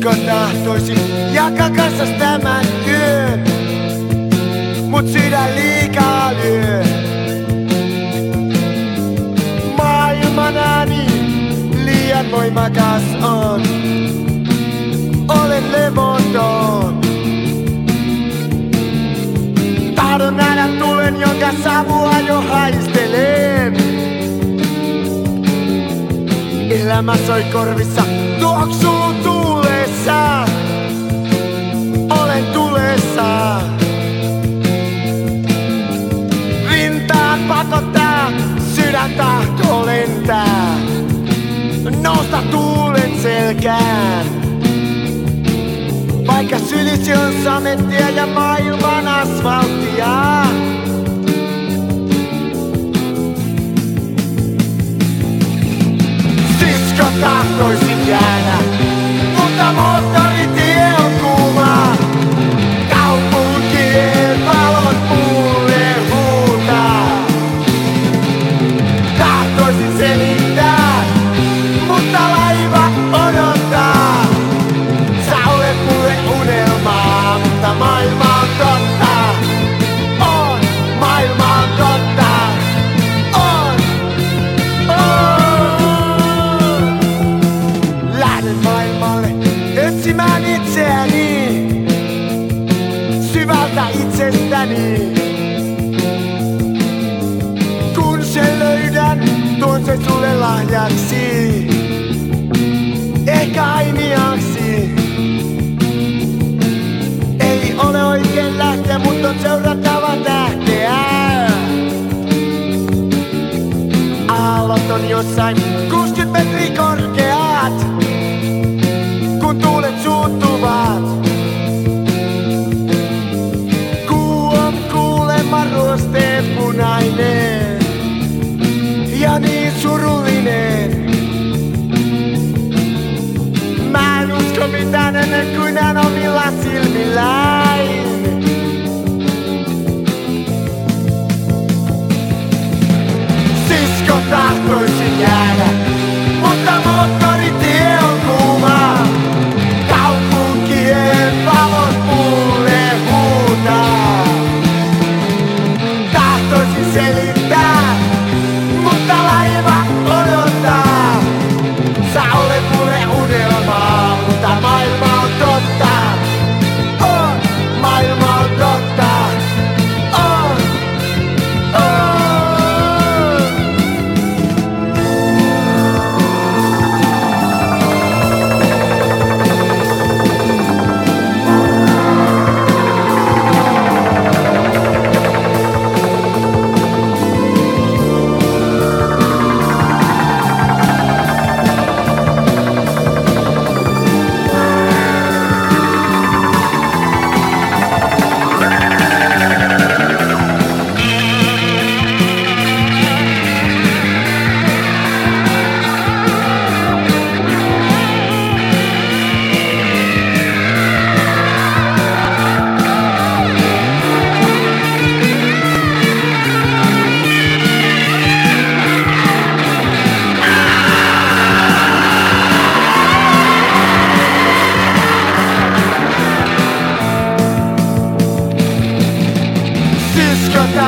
Sisko tahtoisi jakaa kanssas tämän yön, mut sydän liikaa lyö. Maailman ääni liian voimakas on, olen levoton. Tahdon nähdä tulen, jonka savua jo haistelen. Elämä soi korvissa, tuoksuu tuulessa. Olen tulessa. Rintaan pakottaa, sydän tahto lentää. Nousta tuulen selkään. Vaikka sylisi on samettia ja maailman asfalttia. Sisko tahtoisin jäädä, mutta syvältä itsestäni. Kun se löydän, tuon se sulle lahjaksi. Ehkä ainiaksi. Ei ole oikein lähteä, mutta on seurattava tähteä. Aallot on jossain 60 metriä korkeat, kun tuulet suuttuvat. uitat în cunea nu mi la silmila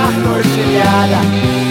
Sisko tahtoisin jäädä,